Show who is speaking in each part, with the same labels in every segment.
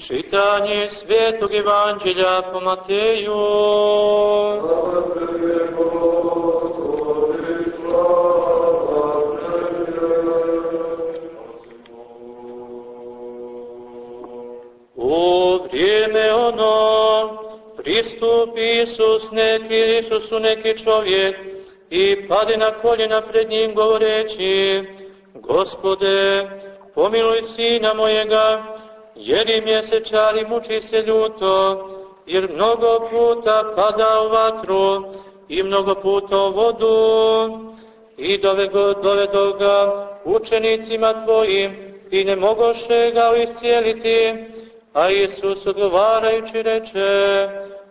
Speaker 1: Čitanje Svetog Evanđelja po Mateju. U vrijeme ono pristupi Isus neki, Isusu neki čovjek i pade na koljena pred njim govoreći Gospode, pomiluj sina mojega, jer i mjesečar i muči se ljuto, jer mnogo puta pada u vatru i mnogo puta u vodu, i dovedo ga učenicima tvojim i ne mogoše ga iscijeliti, a Isus odgovarajući reče,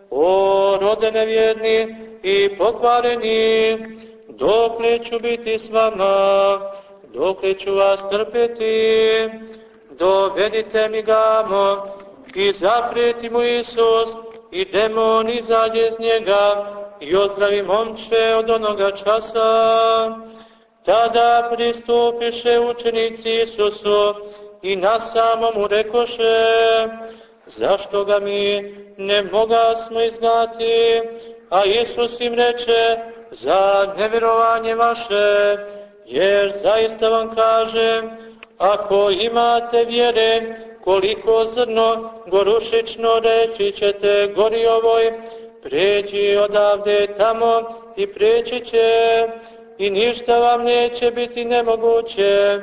Speaker 1: o rode nevjerni i pokvareni, dok li ću biti s vama, dok li ću vas trpeti, dovedite mi gamo i zaprijeti mu Isus i demon izađe iz njega i ozdravi momče od onoga časa. Tada pristupiše učenici Isusu i na samom mu rekoše, zašto ga mi ne moga smo izgnati, a Isus im reče, za nevjerovanje vaše, jer zaista vam kažem, Ako imate vjere, koliko zrno gorušično reći ćete gori ovoj, pređi odavde tamo i preći će i ništa vam neće biti nemoguće,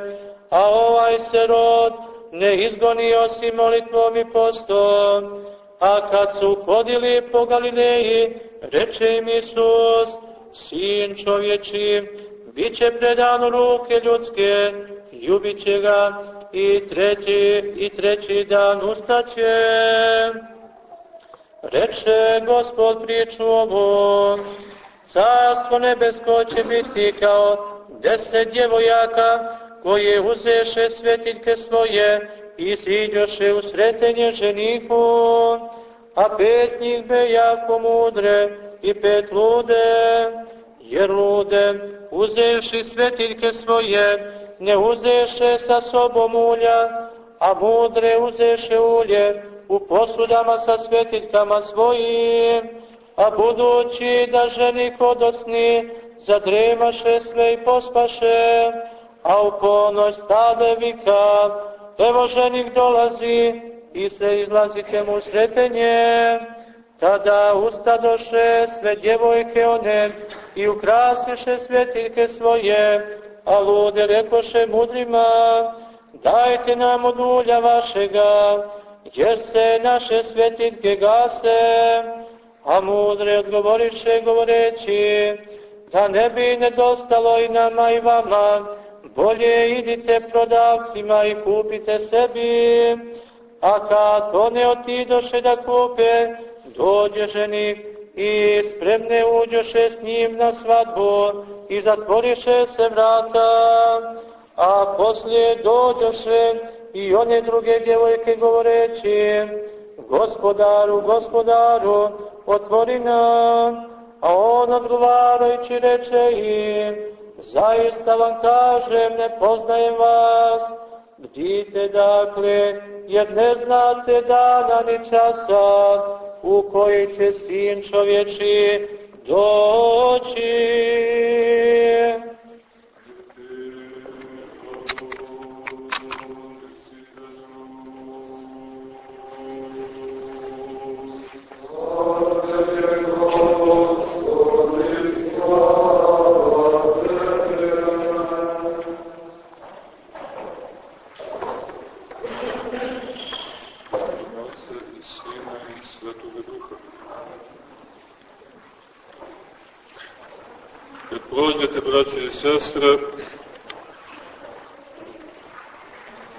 Speaker 1: a ovaj se rod ne izgoni osim molitvom i postom. A kad su hodili po Galileji, reče im Isus, sin čovječi, bit će predan ruke ljudske, ljubit će ga i treći, i treći dan ustaće. Reče Gospod priču ovu, carstvo nebesko će biti kao deset djevojaka koje uzeše svetiljke svoje i siđoše u sretenje ženihu, a pet njih be jako mudre i pet lude, jer lude uzeši svetiljke svoje ne uzeše sa sobom ulja, a mudre uzeše ulje u posudama sa svetiljkama svojim, a budući da ženi kodosni zadremaše sve i pospaše, a u ponoć stade vika, evo ženik dolazi i se izlazite mu sretenje. Tada ustadoše sve djevojke one i ukrasiše svetiljke svoje, a lude rekoše mudrima, dajte nam od ulja vašega, jer se naše svetiljke gase, a mudre odgovoriše govoreći, da ne bi nedostalo i nama i vama, bolje idite prodavcima i kupite sebi, a kad one otidoše da kupe, dođe ženik i spremne uđoše s njim na svadbu i zatvoriše se vrata, a poslije dođoše i one druge djevojke govoreći, gospodaru, gospodaru, otvori nam, a on odgovarajući reče im, zaista vam kažem, ne poznajem vas, bdite dakle, jer ne znate dana ni časa, u koji će sin čovječi doći.
Speaker 2: Sestre,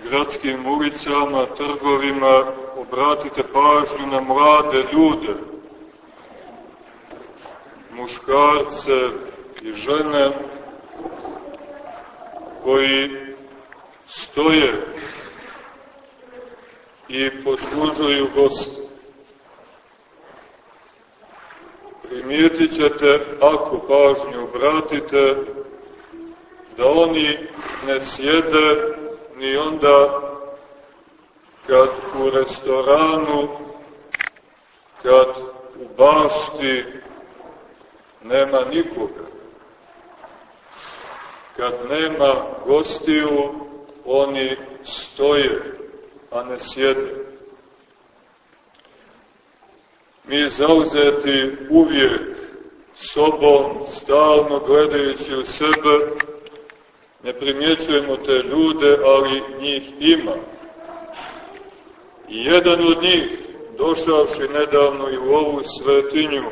Speaker 2: gradskim ulicama, trgovima, obratite pažnju na mlade ljude, muškarce i žene, koji stoje i poslužuju Gospodu. Primijetit ćete, ako pažnju obratite, da oni ne sjede ni onda kad u restoranu, kad u bašti nema nikoga, kad nema gostiju, oni stoje, a ne sjede. Mi zauzeti uvijek sobom, stalno gledajući u sebe, ne primjećujemo te ljude, ali njih ima. I jedan od njih, došavši nedavno i u ovu svetinju,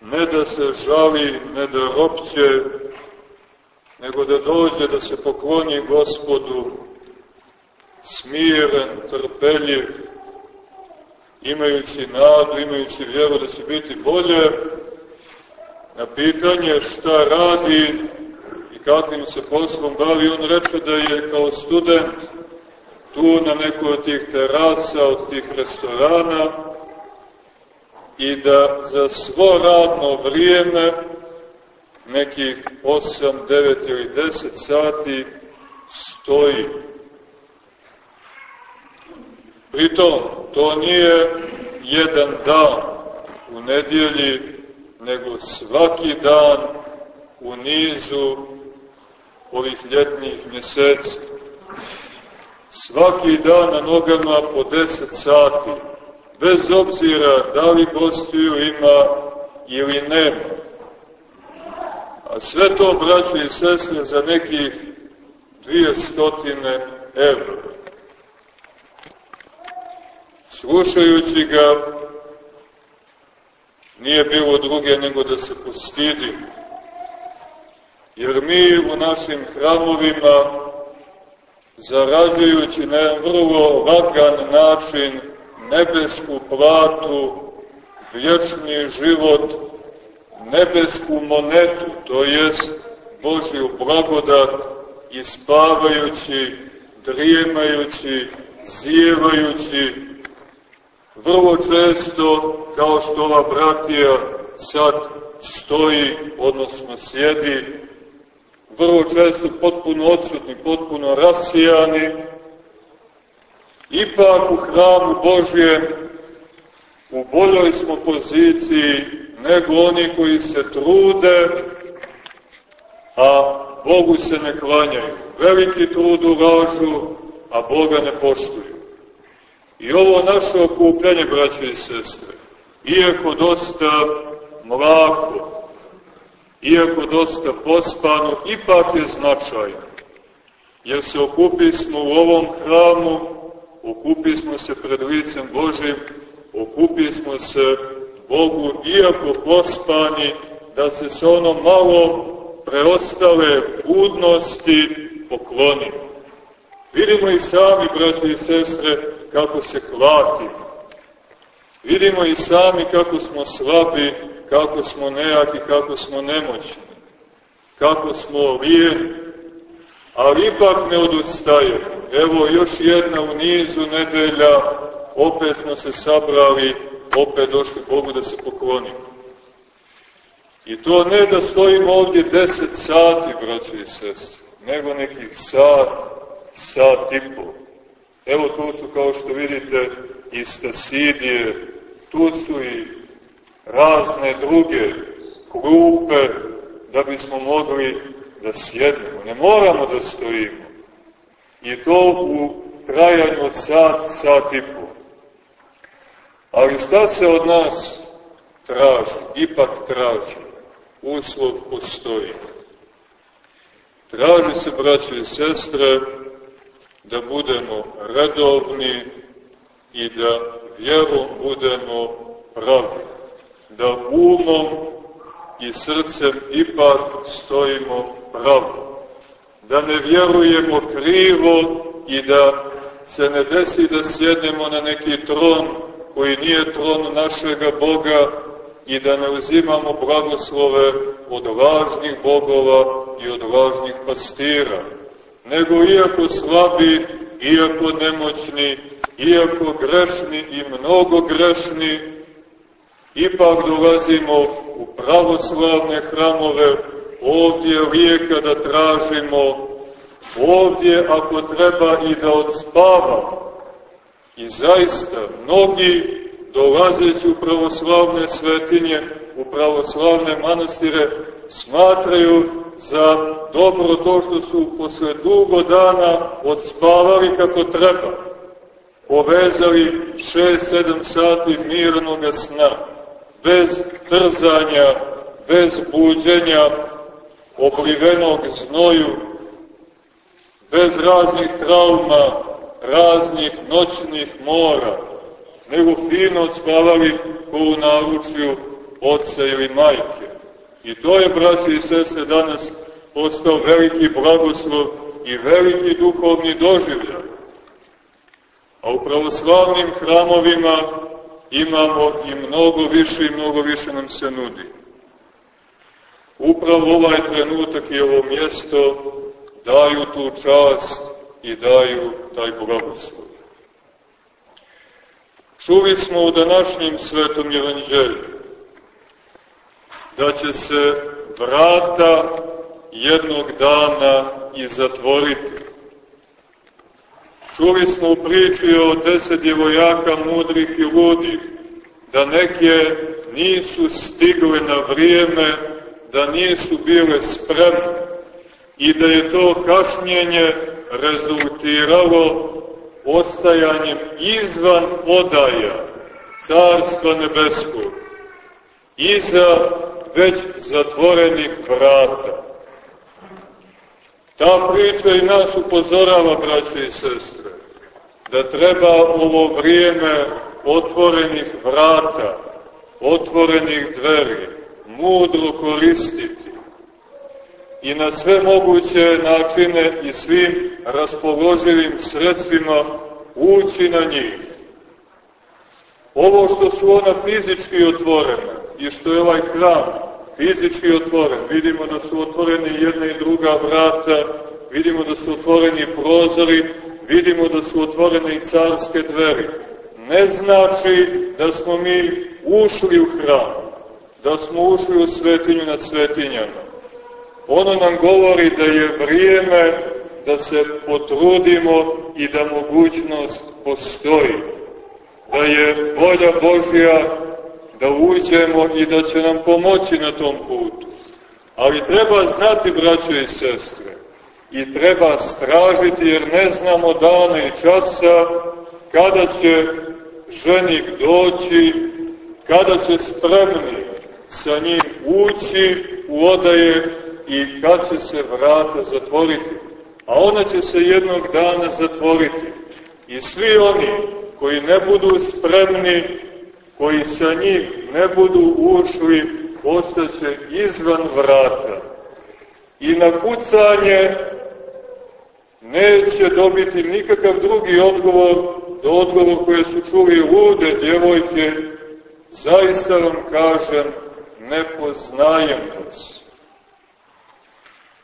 Speaker 2: ne da se žali, ne da ropće, nego da dođe da se pokloni gospodu, smiren, trpeljiv, imajući nadu, imajući vjeru da će biti bolje, na pitanje šta radi kakvim se poslom bavi, on reče da je kao student tu na nekoj od tih terasa, od tih restorana i da za svo radno vrijeme, nekih 8, 9 ili 10 sati, stoji. Pritom, to nije jedan dan u nedjelji, nego svaki dan u nizu ovih ljetnih mjeseci. Svaki dan na nogama po 10 sati, bez obzira da li gostiju ima ili nema. A sve to, braćo i sestre, za nekih dvije stotine evra. Slušajući ga, nije bilo druge nego da se postidi. Jer mi u našim hramovima, zarađujući na vrlo lagan način nebesku platu, vječni život, nebesku monetu, to jest Božju blagodat, ispavajući, drijemajući, zijevajući, vrlo često, kao što ova bratija sad stoji, odnosno sjedi, vrlo često potpuno odsutni, potpuno rasijani, ipak u hramu Božjem u boljoj smo poziciji nego oni koji se trude, a Bogu se ne klanjaju. Veliki trud ulažu, a Boga ne poštuju. I ovo naše okupljanje, braće i sestre, iako dosta mlako, iako dosta pospano, ipak je značajno. Jer se okupi smo u ovom hramu, okupi smo se pred licem Božim, okupi smo se Bogu, iako pospani, da se se ono malo preostale budnosti poklonimo. Vidimo i sami, braći i sestre, kako se klati. Vidimo i sami kako smo slabi, kako smo nejaki, kako smo nemoćni, kako smo lijeni, ali ipak ne odustaje. Evo još jedna u nizu nedelja, opet smo se sabrali, opet došli Bogu da se poklonimo. I to ne da stojimo ovdje deset sati, braći i sestre, nego nekih sat, sat i pol. Evo tu su, kao što vidite, i stasidije, tu su i razne druge klupe, da bismo mogli da sjednemo. Ne moramo da stojimo. I to u trajanju od sat, sat i pol. Ali šta se od nas traži? Ipak traži. Uslov postoji. Traži se, braće i sestre, da budemo redovni i da vjerom budemo pravi, da umom i srcem ipak stojimo pravo, da ne vjerujemo krivo i da se ne desi da sjednemo na neki tron koji nije tron našega Boga i da ne uzimamo blagoslove od lažnih bogova i od lažnih pastira nego iako slabi, iako nemoćni, iako grešni i mnogo grešni, ipak dolazimo u pravoslavne hramove, ovdje lijeka da tražimo, ovdje ako treba i da odspavamo, I zaista, mnogi dolazeći u pravoslavne svetinje, u pravoslavne manastire, smatraju za dobro to što su posle dugo dana odspavali kako treba, povezali 6-7 sati mirnog sna, bez trzanja, bez buđenja, oblivenog znoju, bez raznih trauma, raznih noćnih mora, nego fino spavali ko u naručju oca ili majke. I to je, braći i sese, danas postao veliki blagoslov i veliki duhovni doživljaj. A u pravoslavnim hramovima imamo i mnogo više i mnogo više nam se nudi. Upravo ovaj trenutak i ovo mjesto daju tu čast i daju taj blagoslov. Čuli smo u današnjim svetom evanđelju da će se vrata jednog dana i zatvoriti. Čuli smo u priči o deset djevojaka mudrih i ludih, da neke nisu stigle na vrijeme, da nisu bile spremne i da je to kašnjenje rezultiralo ostajanjem izvan odaja Carstva Nebeskog, iza već zatvorenih vrata. Ta priča i nas upozorava, braće i sestre, da treba ovo vrijeme otvorenih vrata, otvorenih dveri, mudro koristiti i na sve moguće načine i svim raspoloživim sredstvima ući na njih. Ovo što su ona fizički otvorena i što je ovaj hram fizički otvoren, vidimo da su otvoreni jedna i druga vrata, vidimo da su otvoreni prozori, vidimo da su otvorene i carske dveri. Ne znači da smo mi ušli u hram, da smo ušli u svetinju nad svetinjama. Ono nam govori da je vrijeme da se potrudimo i da mogućnost postoji. Da je volja Božja da uđemo i da će nam pomoći na tom putu. Ali treba znati, braćo i sestre, i treba stražiti jer ne znamo dana i časa kada će ženik doći, kada će spremni sa njim ući u odaje i kad će se vrata zatvoriti. A ona će se jednog dana zatvoriti. I svi oni koji ne budu spremni, koji sa njim ne budu ušli, ostaće izvan vrata. I na kucanje neće dobiti nikakav drugi odgovor do odgovor koje su čuli lude djevojke, zaista vam kažem, ne poznajem vas.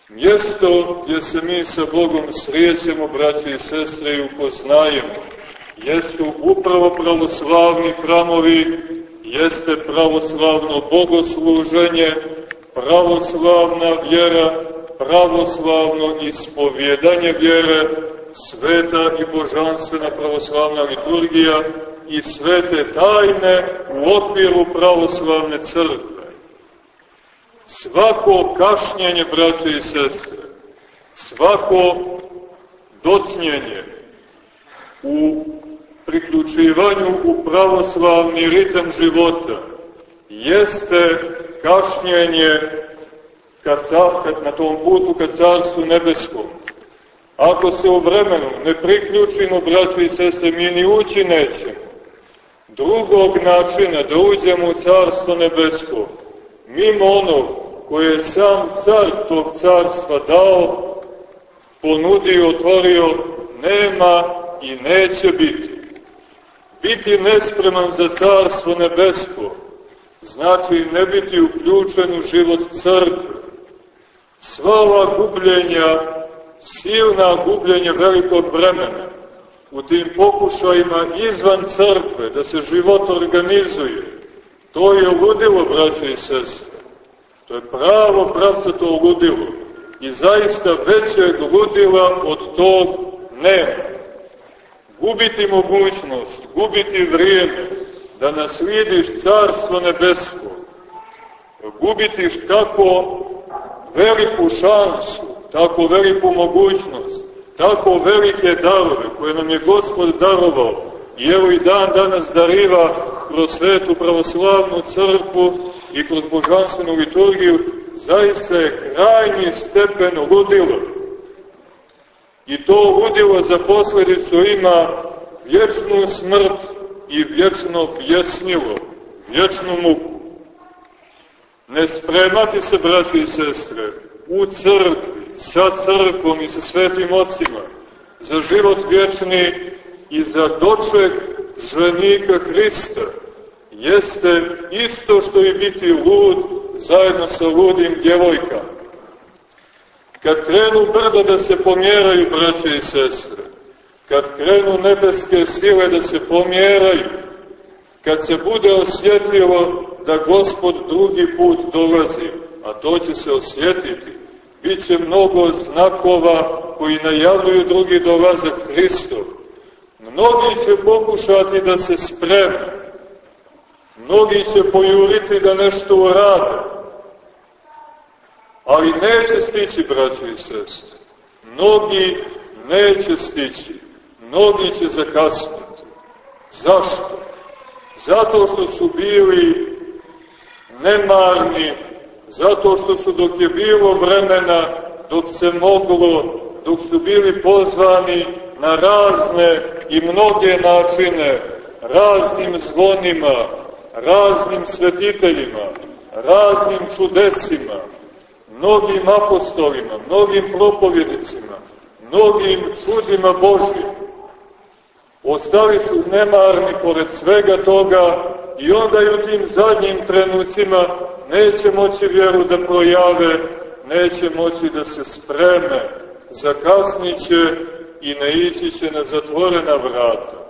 Speaker 2: Mjesto gdje se mi sa Bogom srijećemo, braće i sestre, i upoznajemo, jesu upravo pravoslavni hramovi, jeste pravoslavno bogosluženje, pravoslavna vjera, pravoslavno ispovjedanje vjere, sveta i božanstvena pravoslavna liturgija i svete tajne u okviru pravoslavne crkve. Svako kašnjenje, braće i sestre, svako docnjenje u priključivanju u pravoslavni ritam života jeste kašnjenje kad, kad, na tom putu ka carstvu nebeskom. Ako se u vremenu ne priključimo, braće i sestre, mi ni ući nećemo. Drugog načina da uđemo u carstvo nebesko, mimo onog koje je sam car tog carstva dao, ponudio, otvorio, nema i neće biti. Biti nespreman za carstvo nebesko, znači ne biti uključen u život crkve. Sva ova gubljenja, silna gubljenja velikog vremena, u tim pokušajima izvan crkve, da se život organizuje, to je ludilo, braće i sestre. To je pravo to ludilo. I zaista većeg ludila od tog nema. Gubiti mogućnost, gubiti vrijeme, da naslijediš carstvo nebesko, gubitiš tako veliku šansu, tako veliku mogućnost, tako velike darove koje nam je Gospod darovao i evo i dan danas dariva kroz svetu pravoslavnu crkvu i kroz božanstvenu liturgiju, zaista je krajnji stepen ludilo. I to ludilo za posledicu ima vječnu smrt i vječno pjesnilo, vječnu muku. Ne spremati se, braći i sestre, u crkvi, sa crkvom i sa svetim ocima, za život vječni i za doček ženika Hrista, jeste isto što i biti lud zajedno sa ludim djevojkama. Kad krenu brda da se pomjeraju, braće i sestre, kad krenu nebeske sile da se pomjeraju, kad se bude osjetilo da Gospod drugi put dolazi, a to će se osjetiti, bit će mnogo znakova koji najavljuju drugi dolazak Hristov. Mnogi će pokušati da se spreme, mnogi će pojuriti da nešto urade, ali neće stići, braći i sestre. Mnogi neće stići, mnogi će zakasniti. Zašto? Zato što su bili nemarni, zato što su dok je bilo vremena, dok se moglo, dok su bili pozvani na razne i mnoge načine, raznim zvonima, raznim svetiteljima, raznim čudesima, mnogim apostolima, mnogim propovjednicima, mnogim čudima Božjim. Ostali su nemarni pored svega toga i onda i u tim zadnjim trenucima neće moći vjeru da projave, neće moći da se spreme, zakasniće i ne ići će na zatvorena vrata.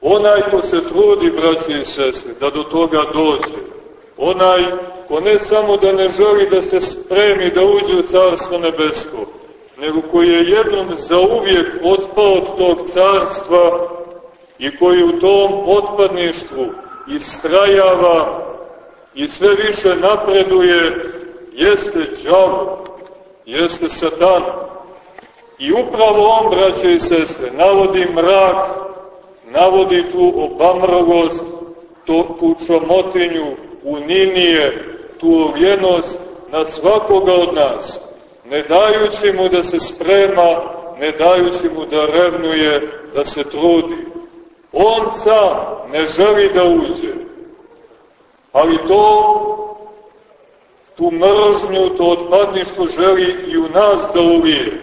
Speaker 2: Onaj ko se trudi, braći i sestre, da do toga dođe, onaj ko ne samo da ne želi da se spremi da uđe u Carstvo Nebesko, nego koji je jednom zauvijek otpao od tog carstva i koji u tom otpadništvu istrajava i sve više napreduje, jeste džavo, jeste satan. I upravo on, braće i sestre, navodi mrak, navodi tu obamrlost, tu, tu čomotinju, uninije, tu ovjenost na svakoga od nas, ne dajući mu da se sprema, ne dajući mu da revnuje, da se trudi. On sam ne želi da uđe, ali to, tu mržnju, to odpadništvo želi i u nas da uvije.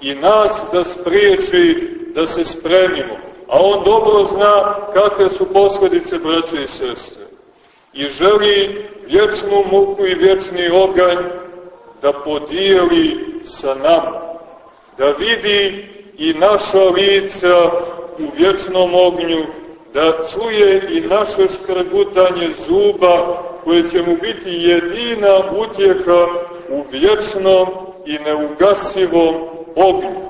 Speaker 2: I nas da spriječi da se spremimo. A on dobro zna kakve su posledice braće i sestre. I želi vječnu muku i vječni oganj da podijeli sa nama. Da vidi i naša lica u vječnom ognju, da čuje i naše škrgutanje zuba, koje će mu biti jedina utjeha u vječnom i neugasivom ognju.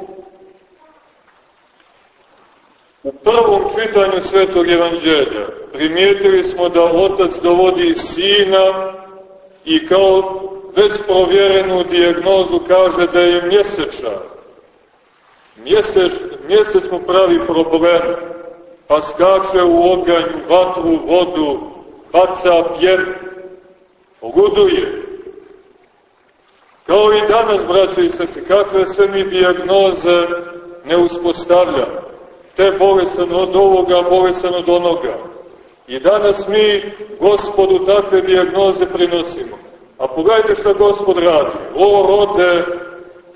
Speaker 2: U prvom čitanju Svetog Evanđelja primijetili smo da Otac dovodi Sina i kao već provjerenu dijagnozu kaže da je mjesečar Mjesec, mjesec mu pravi problem, pa skače u oganj, vatru, vodu, baca pjer, poguduje. Kao i danas, braće i sese, kakve sve mi diagnoze ne uspostavljamo. Te bolesan od ovoga, bolesan od onoga. I danas mi gospodu takve diagnoze prinosimo. A pogledajte šta gospod radi. O rode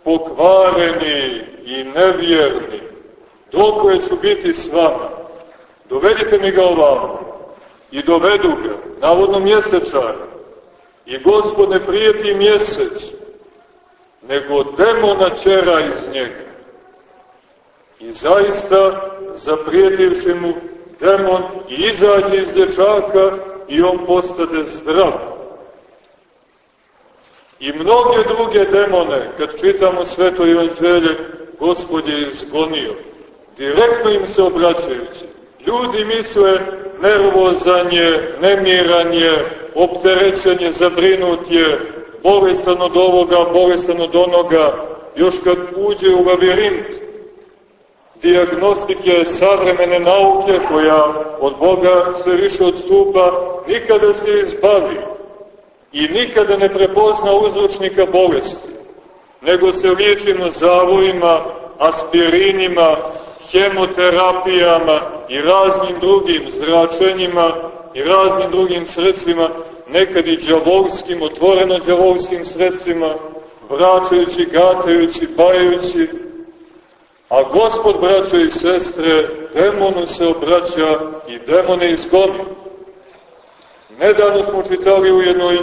Speaker 2: pokvareni, i nevjerni, dok ću biti s vama, dovedite mi ga ovamo. I dovedu ga, navodno mjesečara. I gospod ne prijeti mjesec, nego demona čera iz njega. I zaista, zaprijetivši mu, demon izađe iz dječaka i on postade zdrav. I mnoge druge demone, kad čitamo sveto evanđelje, Gospod je izgonio, direktno im se obraćajući. Ljudi misle nervozanje, nemiranje, opterećenje, zabrinutje, bolestan od ovoga, bolestan od onoga, još kad uđe u labirint diagnostike savremene nauke koja od Boga sve više odstupa, nikada se izbavi i nikada ne prepozna uzročnika bolesti, nego se liječi na zavojima, aspirinima, hemoterapijama i raznim drugim zračenjima i raznim drugim sredstvima, nekad i džavolskim, otvoreno džavolskim sredstvima, vraćajući, gatajući, bajajući, a gospod, braćo i sestre, demonu se obraća i demone izgoni. Nedavno smo čitali u jednoj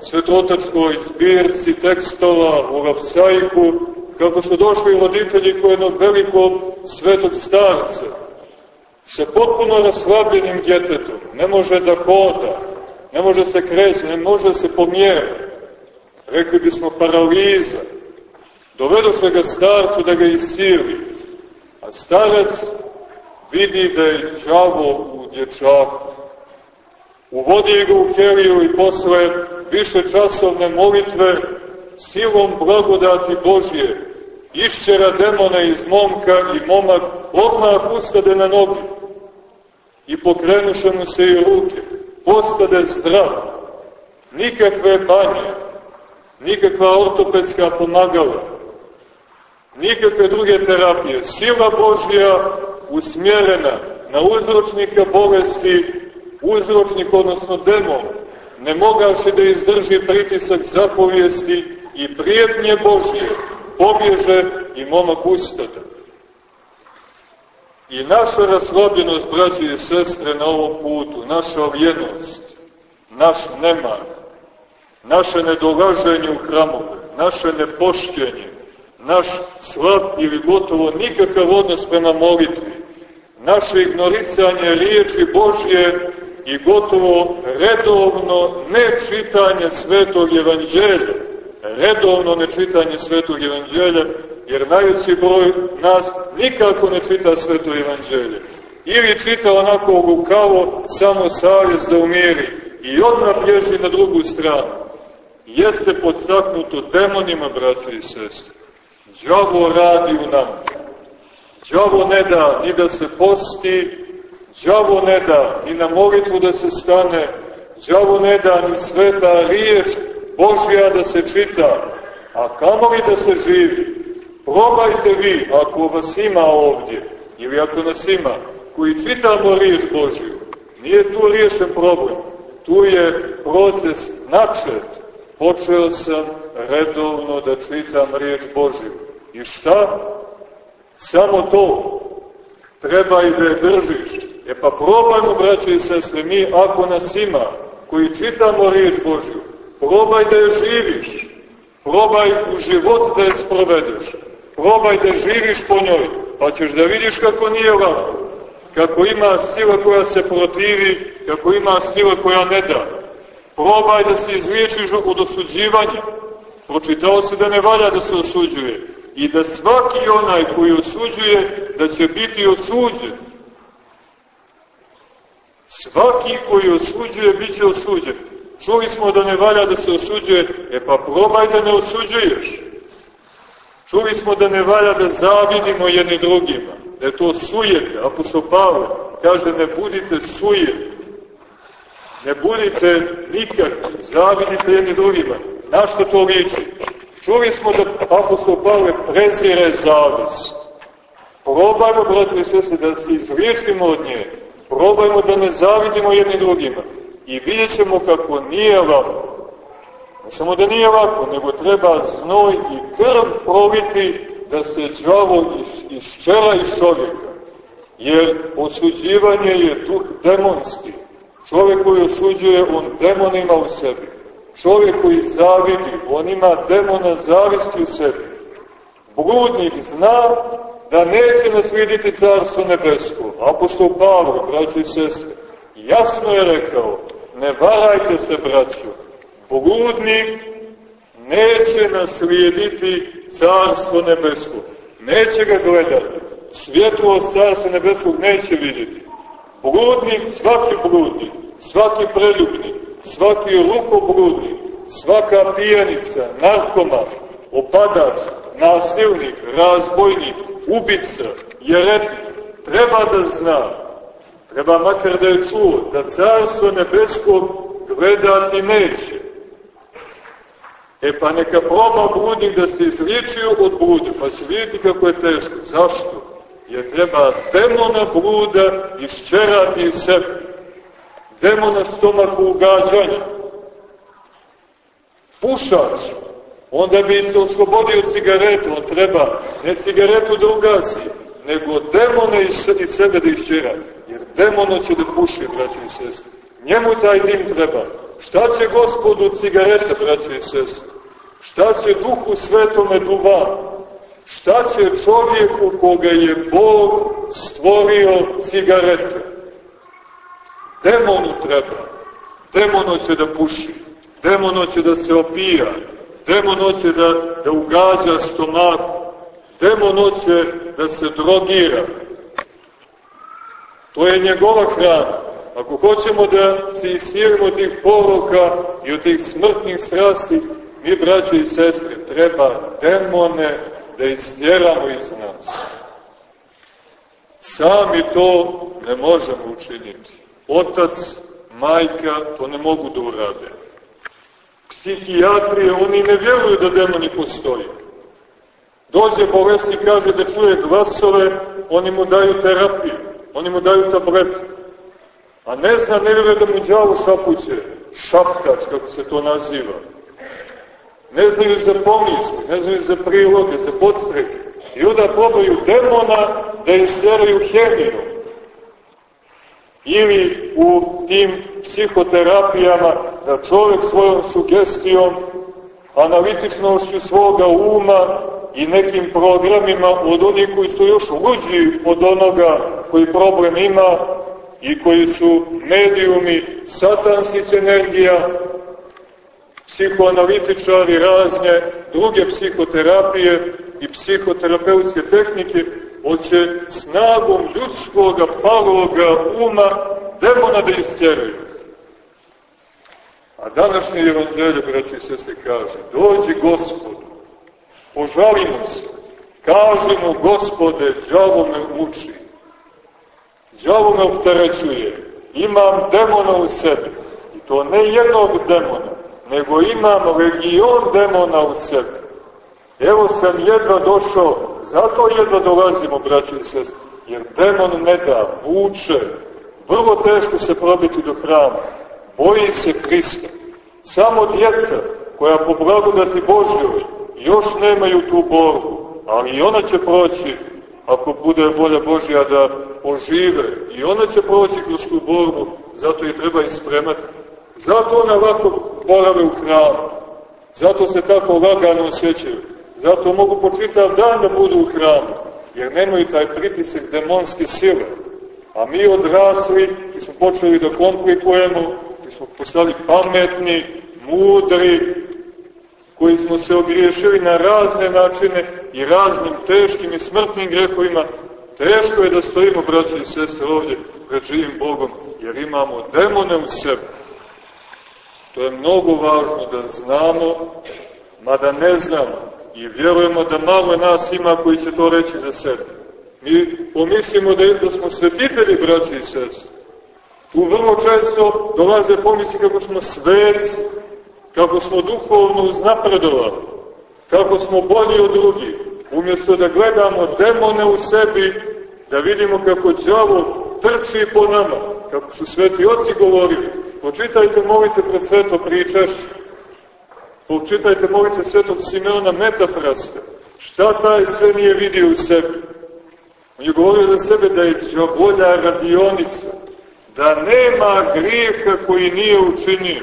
Speaker 2: svetotačkoj zbirci tekstova u Rapsajku, kako su došli roditelji koji jednog velikog svetog starca, sa potpuno raslabljenim djetetom, ne može da hoda, ne može se kreći, ne može se pomjerati, rekli bismo paraliza, dovedoše ga starcu da ga isili, a starac vidi da je džavo u dječaku. Uvodi ga u keliju i posle više časovne molitve silom blagodati Božje išćera demona iz momka i momak odmah ustade na nogi i pokrenuše mu se i ruke, postade zdrav, nikakve banje, nikakva ortopedska pomagala, nikakve druge terapije. Sila Božja usmjerena na uzročnika bolesti, uzročnik, odnosno demon, ne mogavši da izdrži pritisak zapovijesti i prijetnje Božje, pobježe i momak ustada. I naša raslobljenost, braći i sestre, na ovom putu, naša ovjenost, naš nemar, naše nedolaženje u hramove, naše nepošćenje, naš slab ili gotovo nikakav odnos prema molitvi, naše ignoricanje riječi Božje i gotovo redovno nečitanje svetog evanđelja, redovno nečitanje svetog evanđelja, jer najveći broj nas nikako ne čita sveto evanđelje. Ili čita onako lukavo, samo savjest da umiri i odmah bježi na drugu stranu jeste podstaknuto demonima, braće i sestre. Đavo radi u nama. Đavo ne da ni da se posti, đavo ne da ni na molitvu da se stane, đavo ne da ni sveta riječ Božja da se čita, a kamo li da se živi? Probajte vi, ako vas ima ovdje, ili ako nas ima, koji čitamo riječ Božju. Nije tu riješen problem, tu je proces načet, počeo sam redovno da čitam riječ Božju. I šta? Samo to. Treba i da je držiš. E pa probajmo, braće i sestre, mi ako nas ima, koji čitamo riječ Božju, probaj da je živiš. Probaj u život da je sprovedeš. Probaj da živiš po njoj, pa ćeš da vidiš kako nije lako. Kako ima sila koja se protivi, kako ima sila koja ne da probaj da se izliječiš od osuđivanja. Pročitao se da ne valja da se osuđuje i da svaki onaj koji osuđuje, da će biti osuđen. Svaki koji osuđuje, bit će osuđen. Čuli smo da ne valja da se osuđuje, e pa probaj da ne osuđuješ. Čuli smo da ne valja da zavidimo jedni drugima, da je to sujete. Apostol Pavle kaže ne budite sujeti Ne budite nikad, zavidite jedni drugima. Na što to liči? Čuli smo da apostol Pavle prezire zavis. Probajmo, braći i sese, da se izliječimo od nje. Probajmo da ne zavidimo jedni drugima. I vidjet ćemo kako nije lako. Ne samo da nije lako, nego treba znoj i krv proviti da se džavo iščela iz čovjeka. Jer osuđivanje je duh demonski Čovjek koji osuđuje, on demona ima u sebi. Čovjek koji zavidi, on ima demona zavisti u sebi. Bludnik zna da neće naslijediti carstvo nebesko. Apostol Pavlo, braći i sestre, jasno je rekao, ne varajte se, braćo, bludnik neće naslijediti carstvo nebesko. neće ga gledati. Svjetlost Carstva Nebeskog neće vidjeti. Bludnik, svaki bludnik, svaki preljubnik, svaki lukobludnik, svaka pijanica, narkoma, opadač, nasilnik, razbojnik, ubica, jeretik, treba da zna, treba makar da je čuo, da Carstvo Nebeskog gledati neće E pa neka proba bludnik da se izličio od bluda, pa će vidjeti kako je teško. Zašto? Jer treba demona bluda iščerati iz sebe. Demona stomaku ugađanja. Pušač, onda bi se oslobodio cigaretu, on treba ne cigaretu da ugasi, nego demona iz sebe da iščera. Jer demono će da puši, braći i sestri. Njemu taj dim treba. Šta će gospodu cigareta, braće i sestre? Šta će duhu svetome duvan? Šta će čovjeku koga je Bog stvorio cigarete? Demonu treba. Demono će da puši. Demono će da se opija. Demono će da, da ugađa stomaku. Demono će da se drogira. To je njegova hrana. Ako hoćemo da se isirimo tih poroka i od tih smrtnih strasti, mi, braći i sestre, treba demone da istjeramo iz nas. Sami to ne možemo učiniti. Otac, majka to ne mogu da urade. Psihijatrije, oni ne vjeruju da demoni postoji. Dođe bolest i kaže da čuje glasove, oni mu daju terapiju, oni mu daju tablete. A ne zna, ne vjeruje da mu djavo šapuće, šaptač, kako se to naziva. Ne znaju za pomisli, ne znaju za priloge, za podstreke. I onda probaju demona da isjeraju hemiju. Ili u tim psihoterapijama da čovjek svojom sugestijom, analitičnošću svoga uma i nekim programima od onih koji su još luđi od onoga koji problem ima, i koji su medijumi satanskih energija, psihoanalitičari razne, druge psihoterapije i psihoterapeutske tehnike, hoće snagom ljudskog paloga uma demona da istjeraju. A današnji evanđelje, braći i sestri, kaže, dođi gospod, požalimo se, kažemo gospode, džavo me muči, Đavo me opterećuje. Imam demona u sebi. I to ne jednog demona, nego imam legion demona u sebi. Evo sam jedva došao, zato jedva dolazimo, braći i sestri, jer demon ne da, vuče, vrlo teško se probiti do hrama, boji se Hrista. Samo djeca koja po blagodati Božjoj još nemaju tu borbu, ali i ona će proći ako bude volja Božja da ožive. I ona će proći kroz tu borbu, zato je treba ispremati. Zato ona lako borave u hramu, zato se tako lagano osjećaju, zato mogu po čitav dan da budu u hramu, jer nemaju taj pritisak demonske sile. A mi odrasli, mi smo počeli da komplikujemo, mi smo postali pametni, mudri, koji smo se ogriješili na razne načine i raznim teškim i smrtnim grehovima, teško je da stojimo, braći i sestre, ovdje pred živim Bogom, jer imamo demone u sebi. To je mnogo važno da znamo, mada ne znamo i vjerujemo da malo nas ima koji će to reći za sebe. Mi pomislimo da, da smo svetitelji, braći i sestre. Tu vrlo često dolaze pomisli kako smo sveci, kako smo duhovno uznapredovali, kako smo bolji od drugih, umjesto da gledamo demone u sebi, da vidimo kako džavo trči po nama, kako su sveti oci govorili. Počitajte molite pred sveto pričašće. Počitajte molite svetog Simeona Metafraste. Šta taj sve nije vidio u sebi? On je govorio za sebe da je džavolja radionica, da nema grijeha koji nije učinio,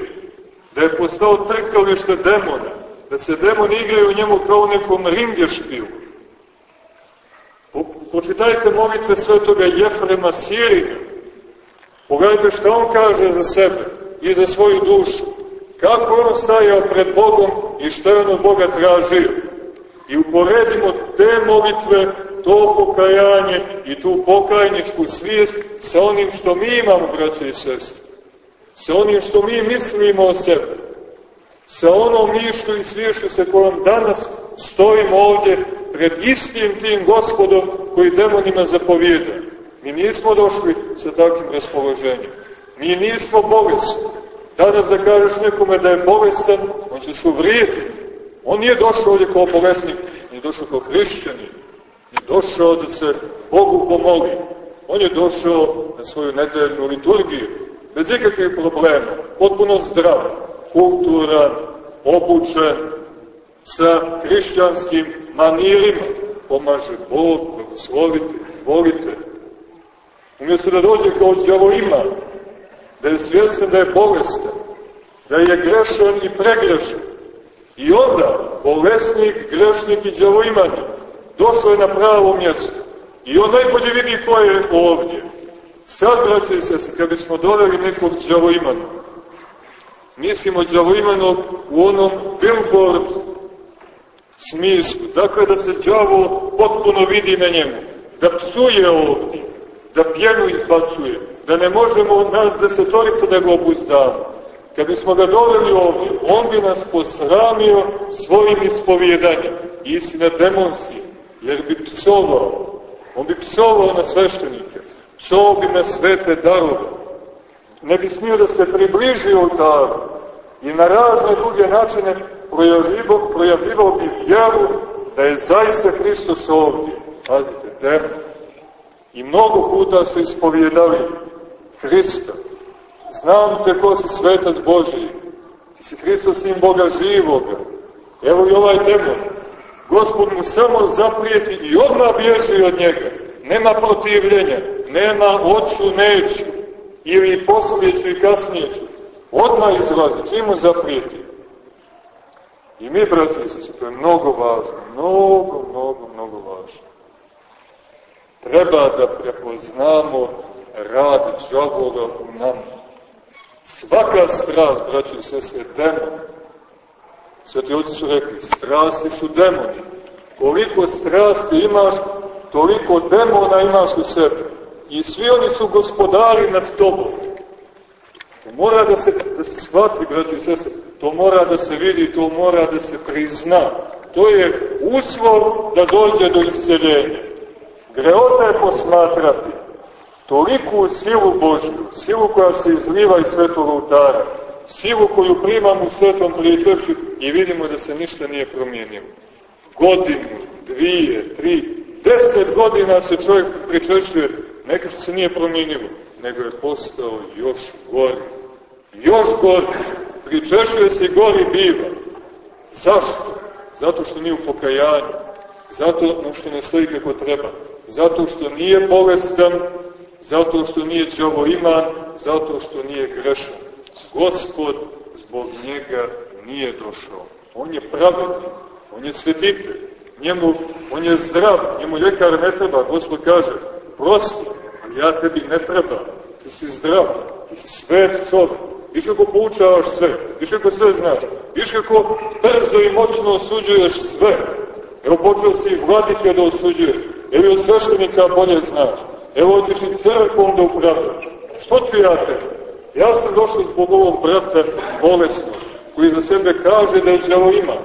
Speaker 2: da je postao trkalište demona, da se demoni igraju u njemu kao u nekom ringešpiju. Počitajte molitve svetoga Jefrema Sirina. Pogledajte što on kaže za sebe i za svoju dušu. Kako on stajao pred Bogom i što je on od Boga tražio. i uporedimo te molitve, to pokajanje i tu pokajničku svijest sa onim što mi imamo, braće i sestre. Sa onim što mi mislimo o sebi. Sa onom mišlju i sviješću sa kojom danas stojimo ovdje pred istim tim gospodom koji demonima zapovijeda. Mi nismo došli sa takvim raspoloženjem. Mi nismo bolesni. Danas da kažeš nekome da je bolestan, on će se uvrijeti. On nije došao ovdje kao bolesnik, nije došao kao hrišćanin. Je došao da se Bogu pomoli. On je došao na svoju nedeljnu liturgiju, bez ikakvih problema, potpuno zdrav, kulturan, obučen, sa hrišćanskim manirima. Pomaže Bog, blagoslovite, volite. Umjesto da dođe kao djavoima, da je svjestan da je bolestan, da je grešan i pregrešan. I onda, bolesnik, grešnik i djavoimanik, došao je na pravo mjesto. I on najbolje vidi ko je ovdje. Sad, braće i sese, kad bismo dodali nekog džavoimana, mislimo džavoimanog u onom billboard smislu, dakle da se džavo potpuno vidi na njemu, da psuje ovdje, da pjenu izbacuje, da ne možemo nas desetorica da ga obuzdamo. Kad bismo ga doveli ovdje, on bi nas posramio svojim ispovjedanjem, istina demonski, jer bi psovao, on bi psovao na sveštenike, psovao bi na svete darove, ne bi smio da se približi oltaru i na razne druge načine projavljivo, projavljivo bi vjeru da je zaista Hristos ovdje. Pazite, demon. I mnogo puta su ispovjedali Hrista. Znam te ko si svetac Božiji. Ti si Hristos sin Boga živoga. Evo i ovaj demon. Gospod mu samo zaprijeti i odmah bježi od njega. Nema protivljenja, nema oču neću, ili poslije ću i kasnije ću. Odmah izlazi, čim mu zaprijeti. I mi, braći se, to je mnogo važno, mnogo, mnogo, mnogo važno. Treba da prepoznamo rad džavoga u nama. Svaka strast, braći i sestre, demon, Sveti oci su rekli, strasti su demoni. Koliko strasti imaš, toliko demona imaš u sebi. I svi oni su gospodari nad tobom. To mora da se, da se shvati, braći i sese, to mora da se vidi, to mora da se prizna. To je uslov da dođe do isceljenja. Greota je posmatrati toliku silu Božju, silu koja se izliva iz svetog oltara, silu koju primam u svetom pričešću i vidimo da se ništa nije promijenilo. Godinu, dvije, tri, deset godina se čovjek pričešćuje, neka što se nije promijenilo, nego je postao još gori. Još gori. Pričešćuje se gori biva. Zašto? Zato što nije u pokajanju. Zato što ne stoji kako treba. Zato što nije bolestan, zato što nije džavo iman, zato što nije grešan. Gospod zbog njega nije došao. On je pravednik, on je svetitelj, njemu, on je zdrav, njemu ljekar ne treba. Gospod kaže, prosti, ali ja tebi ne treba, ti si zdrav, ti si svet čovjek. Viš kako poučavaš sve, viš kako sve znaš, viš kako brzo i moćno osuđuješ sve. Evo počeo si i vladike da osuđuješ, evo od sveštenika bolje znaš, evo hoćeš i crkvom da upravljaš. Što ću ja tebi? Ja sam došao zbog ovog brata bolesnog, koji za sebe kaže da je djavo ima,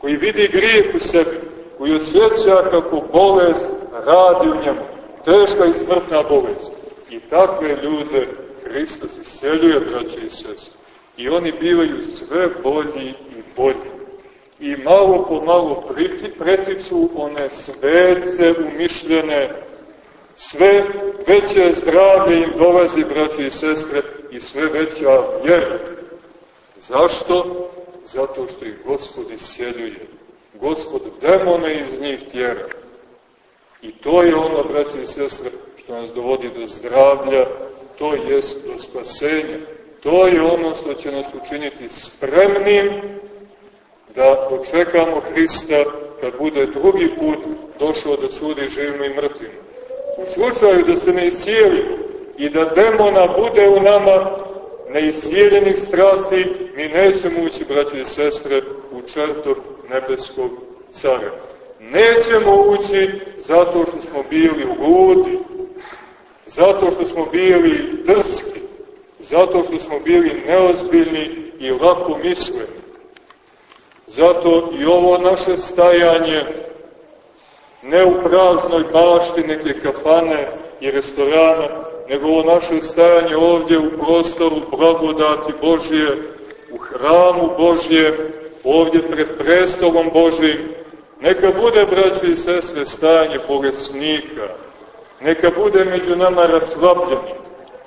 Speaker 2: koji vidi grijeh u sebi, koji osjeća kako bolest radi u njemu, teška i smrtna bolest. I takve ljude Hristos iseljuje, braće i sestre. I oni bivaju sve bolji i bolji. I malo po malo pretiču one svece umišljene sve veće zdravlje im dolazi, braći i sestre, i sve veća vjera. Zašto? Zato što ih Gospod isjeljuje. Gospod demone iz njih tjera. I to je ono, braći i sestre, što nas dovodi do zdravlja, to jest do spasenja. To je ono što će nas učiniti spremnim da očekamo Hrista kad bude drugi put došao da sudi živima i mrtvima. U slučaju da se ne iscijeli i da demona bude u nama neiscijeljenih strasti, mi nećemo ući, braći i sestre, u črtog nebeskog cara. Nećemo ući zato što smo bili ludi, zato što smo bili drski, zato što smo bili neozbiljni i lako misleni. Zato i ovo naše stajanje ne u praznoj bašti neke kafane i restorana, nego ovo naše stajanje ovdje u prostoru blagodati Božje, u hramu Božje, ovdje pred prestolom Božim, neka bude, braći i sestre, stajanje bolesnika, neka bude među nama raslabljeni,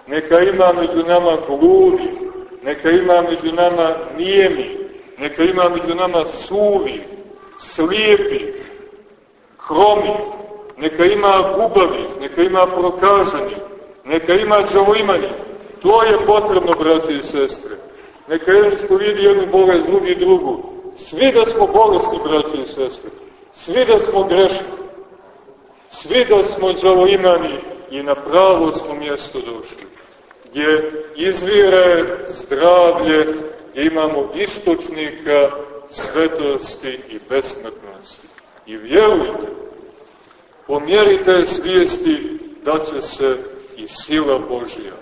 Speaker 2: neka ima među nama gludi, neka ima među nama nijemi, neka ima među nama suvi, slijepi, hromi, neka ima gubavi, neka ima prokaženi, neka ima džavoimani. To je potrebno, braći i sestre. Neka jedan ispovidi jednu bolest, drugi drugu. Svi da smo bolesti, braći i sestre. Svi da smo grešni. Svi da smo džavoimani i na pravo smo mjesto došli. Gdje izvire zdravlje, imamo istočnika svetosti i besmrtnosti. I vjerujte, pomjerite svijesti da će se i sila Božja.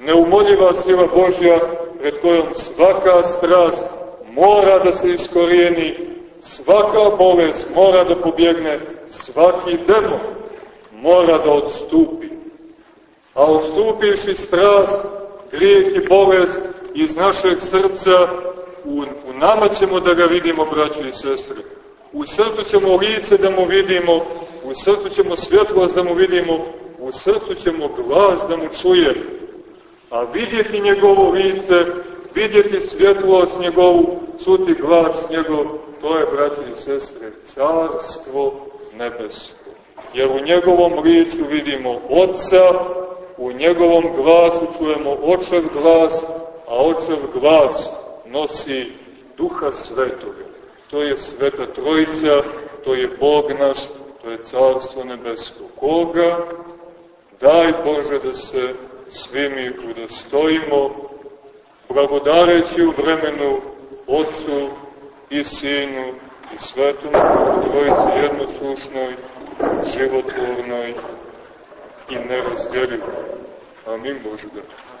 Speaker 2: Neumoljiva sila Božja pred kojom svaka strast mora da se iskorijeni, svaka bolest mora da pobjegne, svaki demon mora da odstupi. A odstupiš i strast, grijeh i bolest iz našeg srca, u, u nama ćemo da ga vidimo, braći i sestre. U srcu ćemo lice da mu vidimo, u srcu ćemo svjetlost da mu vidimo, u srcu ćemo glas da mu čujemo. A vidjeti njegovo lice, vidjeti svjetlost njegovu, čuti glas njegov, to je, braći i sestre, carstvo nebesko. Jer u njegovom licu vidimo Otca, u njegovom glasu čujemo očev glas, a očev glas nosi Duha Svetoga. To je Sveta Trojica, to je Bog naš, to je Carstvo Nebesko. Koga? Daj Bože da se svi mi udostojimo, blagodareći u vremenu Otcu i Sinu i Svetom Trojici jednoslušnoj, životvornoj i nerazdjeljivoj. Amin Bože da.